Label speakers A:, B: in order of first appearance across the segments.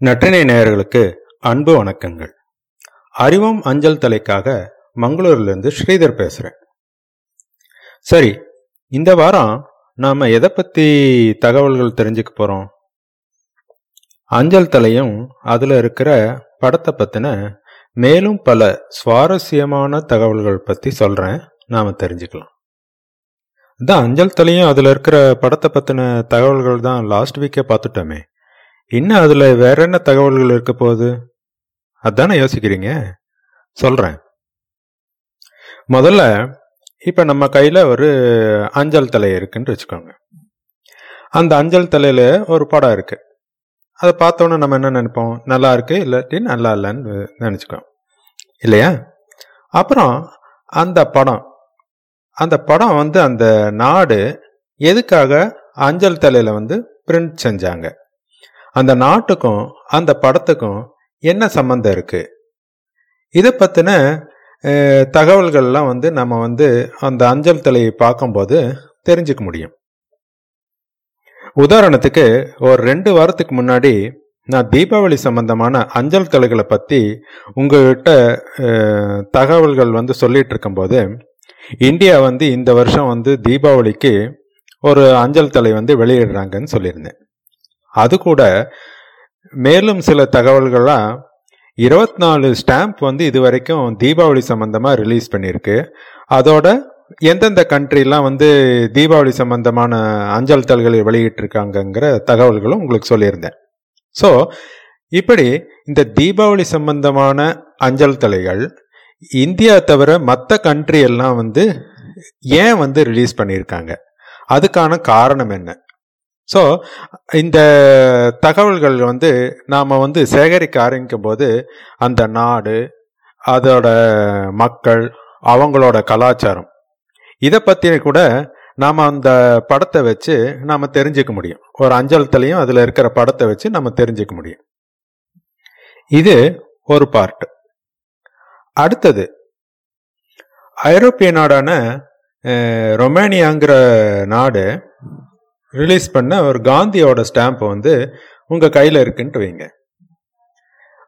A: நற்றினை நேயர்களுக்கு அன்பு வணக்கங்கள். அறிவோம் அஞ்சல் தலைக்காக மங்களூர்லேருந்து ஸ்ரீதர் பேசுகிறேன் சரி இந்த வாரம் நாம் எதை பற்றி தகவல்கள் தெரிஞ்சுக்க போகிறோம் அஞ்சல் தலையும் அதில் இருக்கிற படத்தை பற்றின மேலும் பல சுவாரஸ்யமான தகவல்கள் பற்றி சொல்கிறேன் நாம் தெரிஞ்சுக்கலாம். இதான் அஞ்சல் தலையும் அதில் இருக்கிற படத்தை பற்றின தகவல்கள் தான் லாஸ்ட் வீக்கே பார்த்துட்டோமே. இன்னும் அதில் வேற என்ன தகவல்கள் இருக்க போகுது? அதானே யோசிக்கிறீங்க? சொல்கிறேன் முதல்ல இப்போ நம்ம கையில் ஒரு அஞ்சல் தலை இருக்குன்னு வச்சுக்கோங்க. அந்த அஞ்சல் தலையில் ஒரு படம் இருக்குது அதை பார்த்தோன்னே நம்ம என்ன நினைப்போம்? நல்லா இருக்கு இல்லாட்டி நல்லா இல்லைன்னு நினச்சிக்கோம். இல்லையா? அப்புறம் அந்த படம் அந்த படம் வந்து அந்த நாடு எதுக்காக அஞ்சல் தலையில் வந்து பிரிண்ட் செஞ்சாங்க? அந்த நாட்டுக்கும் அந்த படத்துக்கும் என்ன சம்மந்தம் இருக்கு? இதை பற்றின தகவல்கள்லாம் வந்து நம்ம வந்து அந்த அஞ்சல் தலையை பார்க்கும்போது தெரிஞ்சுக்க முடியும். உதாரணத்துக்கு ஒரு ரெண்டு வாரத்துக்கு முன்னாடி நான் தீபாவளி சம்பந்தமான அஞ்சல் தலைகளை பற்றி உங்கள்கிட்ட தகவல்கள் வந்து சொல்லிட்டு இருக்கும்போது இந்தியா வந்து இந்த வருஷம் வந்து தீபாவளிக்கு ஒரு அஞ்சல் தலை வந்து வெளியிடுறாங்கன்னு சொல்லியிருந்தேன். அது கூட மேலும் சில தகவல்கள்லாம் இருபத்தி நாலு ஸ்டாம்ப் வந்து இது வரைக்கும் தீபாவளி சம்பந்தமாக ரிலீஸ் பண்ணியிருக்கு. அதோட எந்தெந்த கண்ட்ரிலாம் வந்து தீபாவளி சம்பந்தமான அஞ்சல் தல்களை வெளியிட்டிருக்காங்கங்கிற தகவல்களும் உங்களுக்கு சொல்லியிருந்தேன். ஸோ இப்படி இந்த தீபாவளி சம்பந்தமான அஞ்சல் தலைகள் இந்தியா தவிர மற்ற கண்ட்ரி எல்லாம் வந்து ஏன் வந்து ரிலீஸ் பண்ணியிருக்காங்க? அதுக்கான காரணம் என்ன? ஸோ இந்த தகவல்கள் வந்து நாம் வந்து சேகரிக்க ஆரம்பிக்கும் போது அந்த நாடு அதோட மக்கள் அவங்களோட கலாச்சாரம் இதை பற்றி கூட நாம் அந்த படத்தை வச்சு நாம் தெரிஞ்சுக்க முடியும். ஒரு அஞ்சலத்துலேயும் அதில் இருக்கிற படத்தை வச்சு நம்ம தெரிஞ்சுக்க முடியும். இது ஒரு பார்ட் அடுத்தது ஐரோப்பிய நாடான ரொமேனியாங்கிற நாடு ரிலீஸ் பண்ண ஒரு காந்தியோட ஸ்டாம்ப் வந்து உங்கள் கையில் இருக்குன்ட்டு வைங்க.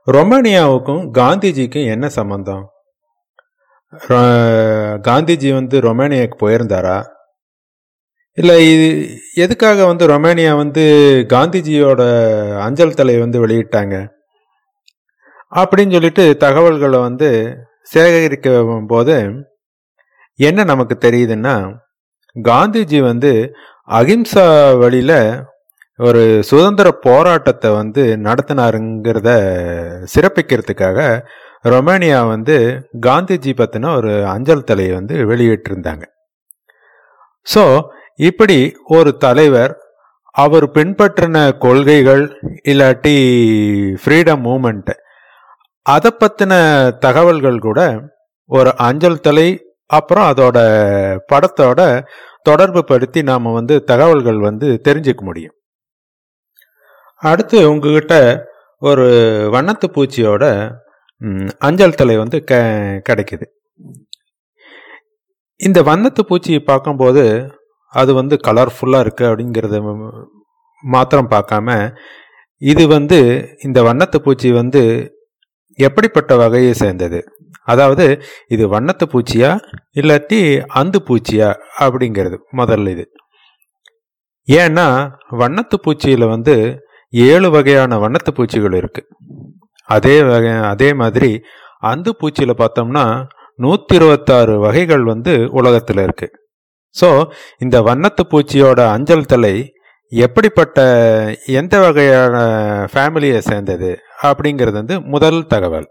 A: ரொமானியாவுக்கும் காந்திஜிக்கும் என்ன சம்பந்தம்? காந்திஜி வந்து ரொமேனியாவுக்கு போயிருந்தாரா? இல்லை இது எதுக்காக வந்து ரொமேனியா வந்து காந்திஜியோட அஞ்சல் தலை வந்து வெளியிட்டாங்க? அப்படின்னு சொல்லிட்டு தகவல்களை வந்து சேகரிக்கும் போது என்ன நமக்கு தெரியுதுன்னா காந்திஜி வந்து அகிம்சா வழியில் ஒரு சுதந்திர போராட்டத்தை வந்து நடத்தினாருங்கிறத சிறப்பிக்கிறதுக்காக ரொமேனியா வந்து காந்திஜி பற்றின ஒரு அஞ்சல் தலையை வந்து வெளியிட்டிருந்தாங்க. ஸோ இப்படி ஒரு தலைவர் அவர் பின்பற்றின கொள்கைகள் இல்லாட்டி ஃப்ரீடம் மூமெண்ட்டு அதை பற்றின தகவல்கள் கூட ஒரு அஞ்சல் தலை அப்புறம் அதோட படத்தோட தொடர்பு படுத்தி நாம் வந்து தகவல்கள் வந்து தெரிஞ்சுக்க முடியும். அடுத்து உங்ககிட்ட ஒரு வண்ணத்து பூச்சியோட அஞ்சல் தலை வந்து க கிடைக்குது. இந்த வண்ணத்து பூச்சியை பார்க்கும்போது அது வந்து கலர்ஃபுல்லாக இருக்குது அப்படிங்கிறத மாத்திரம் பார்க்காம இது வந்து இந்த வண்ணத்து பூச்சி வந்து எப்படிப்பட்ட வகையை சேர்ந்தது? அதாவது இது வண்ணத்து பூச்சியா இல்லாட்டி அந்து பூச்சியா அப்படிங்கிறது முதல்ல இது. ஏன்னா வண்ணத்து பூச்சியில் வந்து ஏழு வகையான வண்ணத்து பூச்சிகள் இருக்குது அதே வகை அதே மாதிரி அந்து பூச்சியில் பார்த்தோம்னா நூற்றி இருபத்தாறு வகைகள் வந்து உலகத்தில் இருக்குது ஸோ இந்த வண்ணத்து பூச்சியோட அஞ்சல் தலை எப்படிப்பட்ட எந்த வகையான ஃபேமிலியை சேர்ந்தது அப்படிங்கிறது வந்து முதல் தகவல்.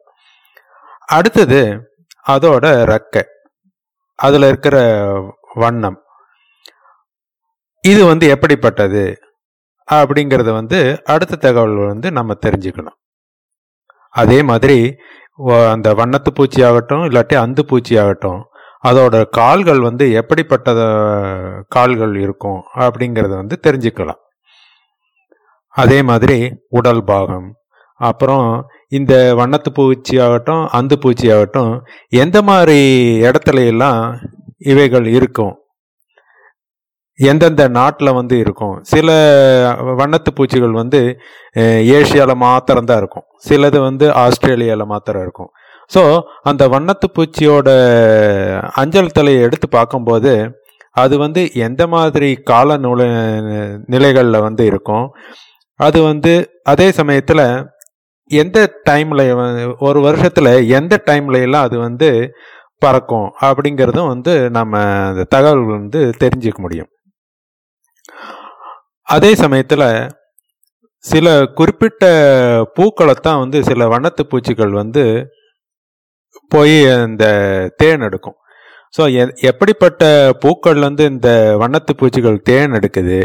A: அடுத்தது அதோட ரெக்கை. அதில் இருக்கிற வண்ணம். இது வந்து எப்படிப்பட்டது? அப்படிங்கிறத வந்து அடுத்த தகவல் வந்து நம்ம தெரிஞ்சுக்கணும். அதே மாதிரி அந்த வண்ணத்து பூச்சி ஆகட்டும் இல்லாட்டி அந்து பூச்சி ஆகட்டும் அதோட கால்கள் வந்து எப்படிப்பட்ட கால்கள் இருக்கும் அப்படிங்கிறத வந்து தெரிஞ்சுக்கலாம். அதே மாதிரி உடல் பாகம் அப்புறம் இந்த வண்ணத்து பூச்சி ஆகட்டும் அந்து பூச்சி ஆகட்டும் எந்த மாதிரி இடத்துல எல்லாம் இவைகள் இருக்கும்? எந்தெந்த நாட்டில் வந்து இருக்கும்? சில வண்ணத்து பூச்சிகள் வந்து ஏஷியாவில் மாத்திரம்தான் இருக்கும். சிலது வந்து ஆஸ்திரேலியாவில் மாத்திரம் இருக்கும். ஸோ அந்த வண்ணத்து பூச்சியோட அஞ்சல் தலையை எடுத்து பார்க்கும்போது அது வந்து எந்த மாதிரி கால நூல நிலைகளில் வந்து இருக்கும்? அது வந்து அதே சமயத்தில் எந்த டைமில் ஒரு வருஷத்தில் எந்த டைம்ல எல்லாம் அது வந்து பறக்கும் அப்படிங்கிறதும் வந்து நம்ம அந்த தகவல்கள் வந்து தெரிஞ்சுக்க முடியும். அதே சமயத்தில் சில குறிப்பிட்ட பூக்களைத்தான் வந்து சில வண்ணத்து பூச்சிகள் வந்து போய் அந்த தேன் எடுக்கும். ஸோ எப்படிப்பட்ட பூக்கள்லேருந்து இந்த வண்ணத்து பூச்சிகள் தேன் எடுக்குது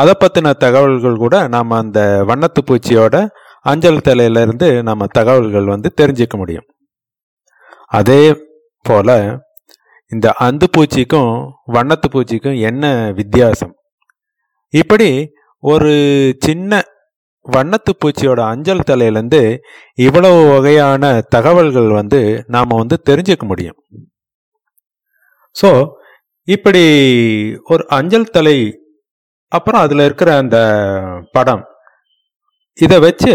A: அதை பற்றின தகவல்கள் கூட நாம் அந்த வண்ணத்து பூச்சியோட அஞ்சல் தலையிலிருந்து நம்ம தகவல்கள் வந்து தெரிஞ்சுக்க முடியும். அதே போல் இந்த அந்து பூச்சிக்கும் வண்ணத்து பூச்சிக்கும் என்ன வித்தியாசம்? இப்படி ஒரு சின்ன வண்ணத்து பூச்சியோட அஞ்சல் தலையிலேருந்து இவ்வளவு வகையான தகவல்கள் வந்து நாம் வந்து தெரிஞ்சுக்க முடியும். ஸோ இப்படி ஒரு அஞ்சல் தலை அப்புறம் அதில் இருக்கிற அந்த படம் இதை வச்சு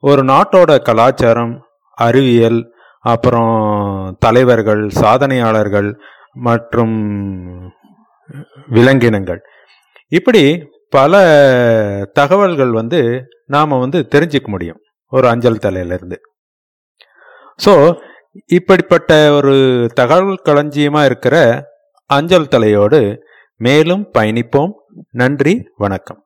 A: ஒரு நாட்டோட கலாச்சாரம் அறிவியல் அப்புறம் தலைவர்கள் சாதனையாளர்கள் மற்றும் விலங்கினங்கள். இப்படி பல தகவல்கள் வந்து நாம் வந்து தெரிஞ்சுக்க முடியும் ஒரு அஞ்சல் தலையிலிருந்து. ஸோ இப்படிப்பட்ட ஒரு தகவல் களஞ்சியமாக இருக்கிற அஞ்சல் தலையோடு மேலும் பயணிப்போம். நன்றி வணக்கம்.